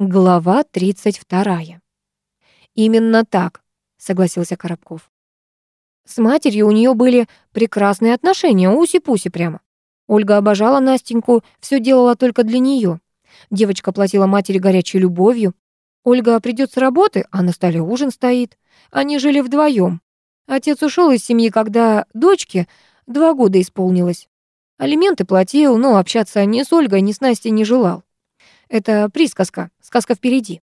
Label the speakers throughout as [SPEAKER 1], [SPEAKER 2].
[SPEAKER 1] Глава 32. «Именно так», — согласился Коробков. С матерью у нее были прекрасные отношения, уси-пуси прямо. Ольга обожала Настеньку, все делала только для нее. Девочка платила матери горячей любовью. Ольга придет с работы, а на столе ужин стоит. Они жили вдвоем. Отец ушел из семьи, когда дочке два года исполнилось. Алименты платил, но общаться ни с Ольгой, ни с Настей не желал. Это присказка, сказка впереди.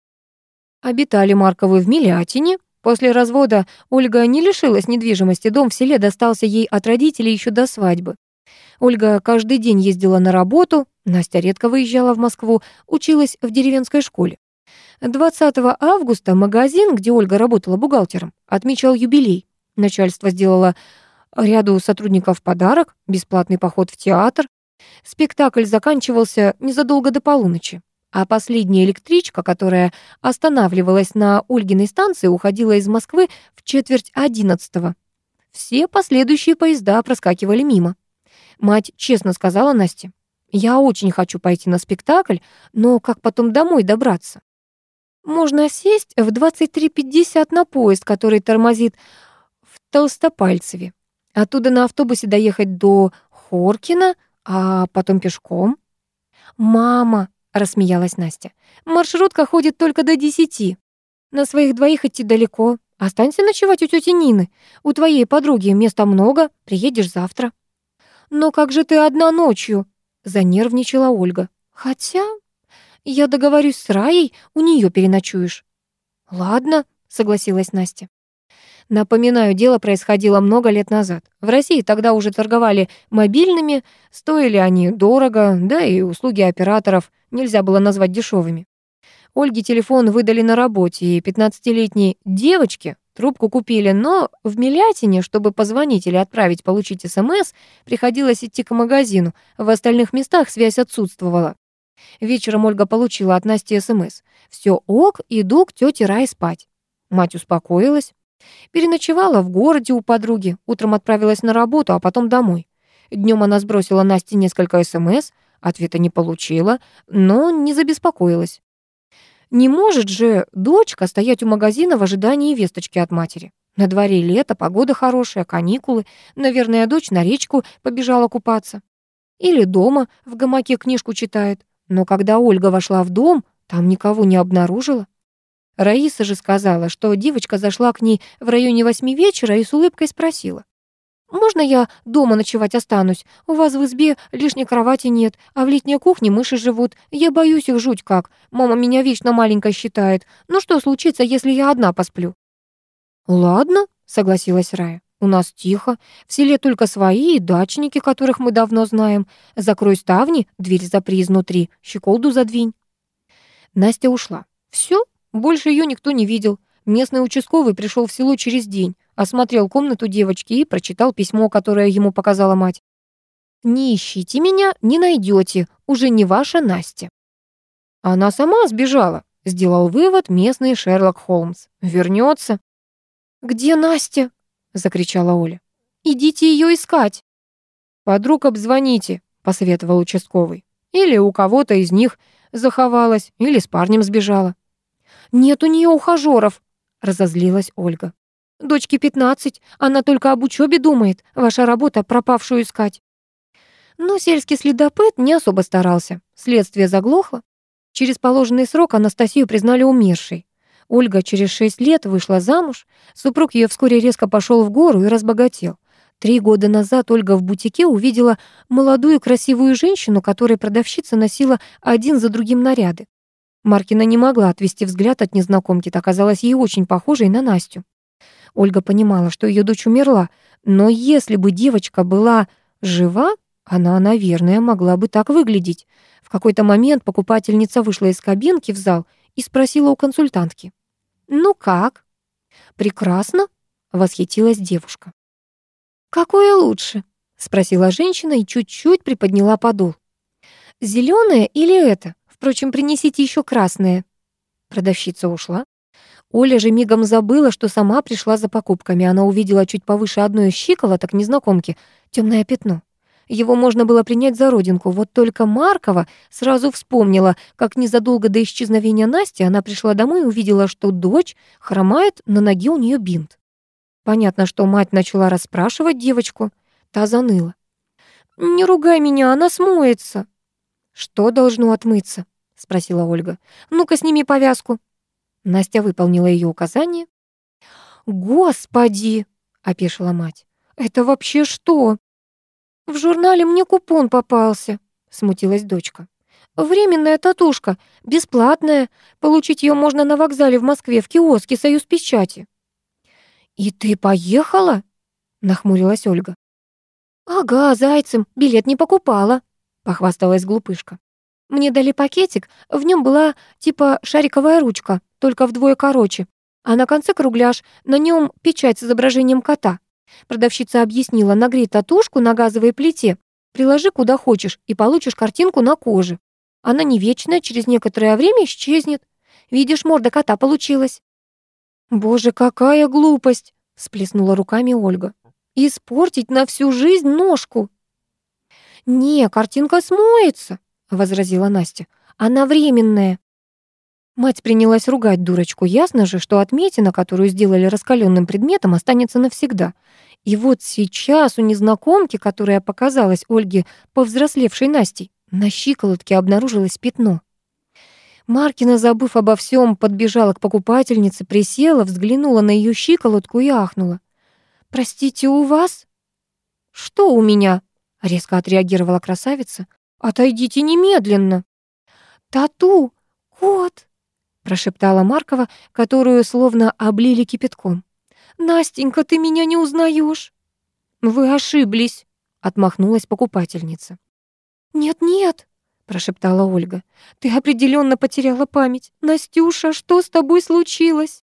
[SPEAKER 1] Обитали Марковы в Милятине. После развода Ольга не лишилась недвижимости, дом в селе достался ей от родителей еще до свадьбы. Ольга каждый день ездила на работу, Настя редко выезжала в Москву, училась в деревенской школе. 20 августа магазин, где Ольга работала бухгалтером, отмечал юбилей. Начальство сделало ряду сотрудников подарок, бесплатный поход в театр. Спектакль заканчивался незадолго до полуночи а последняя электричка, которая останавливалась на Ольгиной станции, уходила из Москвы в четверть одиннадцатого. Все последующие поезда проскакивали мимо. Мать честно сказала Насте, «Я очень хочу пойти на спектакль, но как потом домой добраться?» «Можно сесть в 23.50 на поезд, который тормозит в Толстопальцеве. Оттуда на автобусе доехать до Хоркина, а потом пешком». «Мама, рассмеялась Настя. Маршрутка ходит только до десяти. На своих двоих идти далеко. Останься ночевать у тети Нины. У твоей подруги места много, приедешь завтра. Но как же ты одна ночью? Занервничала Ольга. Хотя я договорюсь с Раей, у нее переночуешь. Ладно, согласилась Настя. Напоминаю, дело происходило много лет назад. В России тогда уже торговали мобильными, стоили они дорого, да и услуги операторов нельзя было назвать дешевыми. Ольге телефон выдали на работе, и 15-летней девочке трубку купили, но в Милятине, чтобы позвонить или отправить получить СМС, приходилось идти к магазину, в остальных местах связь отсутствовала. Вечером Ольга получила от Насти СМС. «Все ок, иду к тете Рай спать». Мать успокоилась, Переночевала в городе у подруги, утром отправилась на работу, а потом домой. Днем она сбросила Насте несколько СМС, ответа не получила, но не забеспокоилась. Не может же дочка стоять у магазина в ожидании весточки от матери. На дворе лето, погода хорошая, каникулы. Наверное, дочь на речку побежала купаться. Или дома в гамаке книжку читает. Но когда Ольга вошла в дом, там никого не обнаружила. Раиса же сказала, что девочка зашла к ней в районе восьми вечера и с улыбкой спросила. «Можно я дома ночевать останусь? У вас в избе лишней кровати нет, а в летней кухне мыши живут. Я боюсь их жуть как. Мама меня вечно маленькой считает. Ну что случится, если я одна посплю?» «Ладно», — согласилась Рая. «У нас тихо. В селе только свои и дачники, которых мы давно знаем. Закрой ставни, дверь запри изнутри, щеколду задвинь». Настя ушла. Все, больше ее никто не видел. Местный участковый пришел в село через день, осмотрел комнату девочки и прочитал письмо, которое ему показала мать. «Не ищите меня, не найдете, уже не ваша Настя». Она сама сбежала, сделал вывод местный Шерлок Холмс. Вернется. «Где Настя?» — закричала Оля. «Идите ее искать». «Подруг обзвоните», — посоветовал участковый. «Или у кого-то из них заховалась, или с парнем сбежала». «Нет у нее ухажеров», — разозлилась Ольга. «Дочке пятнадцать, она только об учебе думает, ваша работа пропавшую искать». Но сельский следопыт не особо старался. Следствие заглохло. Через положенный срок Анастасию признали умершей. Ольга через шесть лет вышла замуж. Супруг ее вскоре резко пошел в гору и разбогател. Три года назад Ольга в бутике увидела молодую красивую женщину, которой продавщица носила один за другим наряды. Маркина не могла отвести взгляд от незнакомки, так казалась ей очень похожей на Настю. Ольга понимала, что ее дочь умерла, но если бы девочка была жива, она, наверное, могла бы так выглядеть. В какой-то момент покупательница вышла из кабинки в зал и спросила у консультантки. «Ну как?» «Прекрасно», — восхитилась девушка. «Какое лучше?» — спросила женщина и чуть-чуть приподняла подол. «Зелёное или это?» Впрочем, принесите еще красное». Продавщица ушла. Оля же мигом забыла, что сама пришла за покупками. Она увидела чуть повыше одной из щиколоток незнакомки темное пятно. Его можно было принять за родинку, вот только Маркова сразу вспомнила, как незадолго до исчезновения Насти она пришла домой и увидела, что дочь хромает, на ноге у нее бинт. Понятно, что мать начала расспрашивать девочку. Та заныла. «Не ругай меня, она смоется». «Что должно отмыться?» — спросила Ольга. «Ну-ка, сними повязку». Настя выполнила ее указание. «Господи!» — опешила мать. «Это вообще что?» «В журнале мне купон попался», — смутилась дочка. «Временная татушка, бесплатная. Получить ее можно на вокзале в Москве в киоске «Союз печати». «И ты поехала?» — нахмурилась Ольга. «Ага, зайцем, билет не покупала», — похвасталась глупышка. «Мне дали пакетик, в нем была типа шариковая ручка, только вдвое короче, а на конце кругляш, на нем печать с изображением кота. Продавщица объяснила, нагрей татушку на газовой плите, приложи куда хочешь и получишь картинку на коже. Она не вечная, через некоторое время исчезнет. Видишь, морда кота получилась. «Боже, какая глупость!» — всплеснула руками Ольга. «Испортить на всю жизнь ножку!» «Не, картинка смоется!» — возразила Настя. «Она временная!» Мать принялась ругать дурочку. Ясно же, что отметина, которую сделали раскаленным предметом, останется навсегда. И вот сейчас у незнакомки, которая показалась Ольге повзрослевшей Настей, на щиколотке обнаружилось пятно. Маркина, забыв обо всем, подбежала к покупательнице, присела, взглянула на ее щиколотку и ахнула. «Простите, у вас?» «Что у меня?» — резко отреагировала красавица. «Отойдите немедленно!» «Тату! Кот!» прошептала Маркова, которую словно облили кипятком. «Настенька, ты меня не узнаешь?» «Вы ошиблись», — отмахнулась покупательница. «Нет-нет», — прошептала Ольга, «ты определенно потеряла память. Настюша, что с тобой случилось?»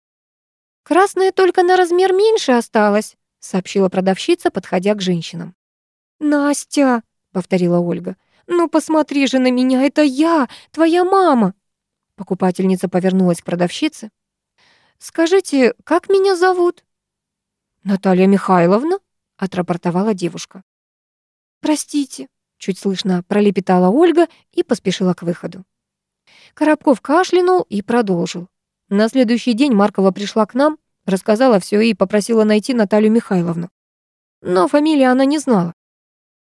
[SPEAKER 1] «Красная только на размер меньше осталась», — сообщила продавщица, подходя к женщинам. «Настя», — повторила Ольга, «ну посмотри же на меня, это я, твоя мама». Покупательница повернулась к продавщице. «Скажите, как меня зовут?» «Наталья Михайловна», — отрапортовала девушка. «Простите», — чуть слышно пролепетала Ольга и поспешила к выходу. Коробков кашлянул и продолжил. На следующий день Маркова пришла к нам, рассказала все и попросила найти Наталью Михайловну. Но фамилии она не знала.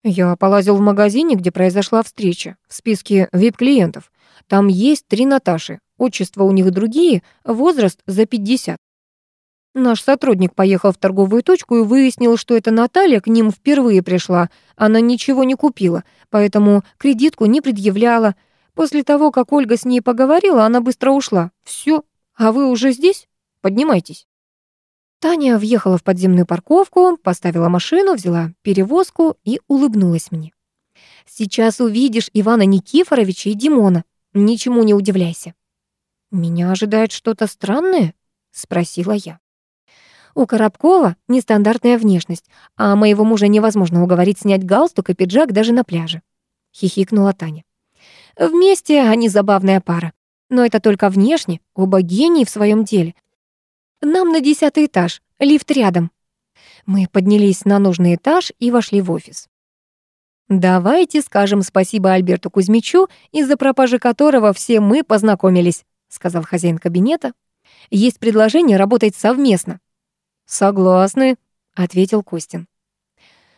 [SPEAKER 1] Я полазил в магазине, где произошла встреча, в списке VIP-клиентов. Там есть три Наташи, отчества у них другие, возраст за 50. Наш сотрудник поехал в торговую точку и выяснил, что эта Наталья к ним впервые пришла. Она ничего не купила, поэтому кредитку не предъявляла. После того, как Ольга с ней поговорила, она быстро ушла. Все, а вы уже здесь? Поднимайтесь. Таня въехала в подземную парковку, поставила машину, взяла перевозку и улыбнулась мне. «Сейчас увидишь Ивана Никифоровича и Димона. Ничему не удивляйся». «Меня ожидает что-то странное?» — спросила я. У Коробкова нестандартная внешность, а моего мужа невозможно уговорить снять галстук и пиджак даже на пляже. Хихикнула Таня. Вместе они забавная пара. Но это только внешне, оба гении в своем деле. Нам на десятый этаж, лифт рядом. Мы поднялись на нужный этаж и вошли в офис. «Давайте скажем спасибо Альберту Кузьмичу, из-за пропажи которого все мы познакомились», сказал хозяин кабинета. «Есть предложение работать совместно». «Согласны», — ответил Костин.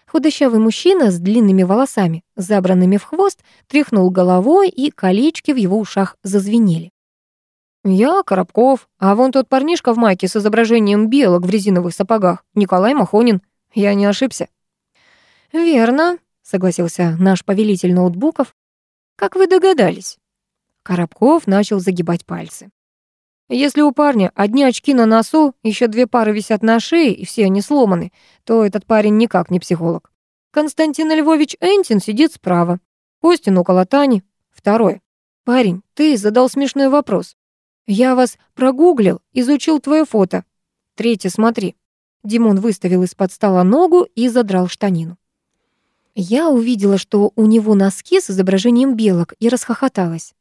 [SPEAKER 1] Худощавый мужчина с длинными волосами, забранными в хвост, тряхнул головой, и колечки в его ушах зазвенели. «Я Коробков, а вон тот парнишка в майке с изображением белок в резиновых сапогах, Николай Махонин. Я не ошибся». «Верно», согласился наш повелитель ноутбуков. Как вы догадались? Коробков начал загибать пальцы. Если у парня одни очки на носу, еще две пары висят на шее, и все они сломаны, то этот парень никак не психолог. Константин Львович Энтин сидит справа. Костин около Тани. Второе. Парень, ты задал смешной вопрос. Я вас прогуглил, изучил твое фото. Третье, смотри. Димон выставил из-под стола ногу и задрал штанину. Я увидела, что у него носки с изображением белок, и расхохоталась.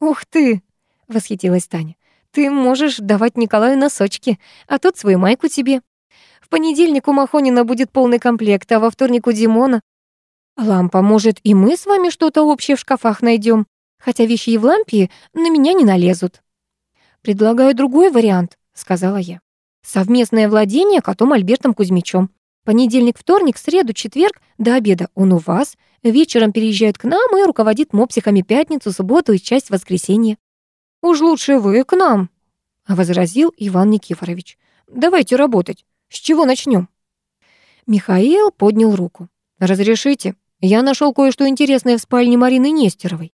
[SPEAKER 1] «Ух ты!» — восхитилась Таня. «Ты можешь давать Николаю носочки, а тот свою майку тебе. В понедельник у Махонина будет полный комплект, а во вторник у Димона. Лампа, может, и мы с вами что-то общее в шкафах найдем, хотя вещи Евлампии на меня не налезут. Предлагаю другой вариант, сказала я. Совместное владение котом Альбертом Кузьмичем. Понедельник, вторник, среду, четверг до обеда он у вас, вечером переезжает к нам и руководит мопсиками пятницу, субботу и часть воскресенья. «Уж лучше вы к нам», — возразил Иван Никифорович. «Давайте работать. С чего начнем?» Михаил поднял руку. «Разрешите? Я нашел кое-что интересное в спальне Марины Нестеровой.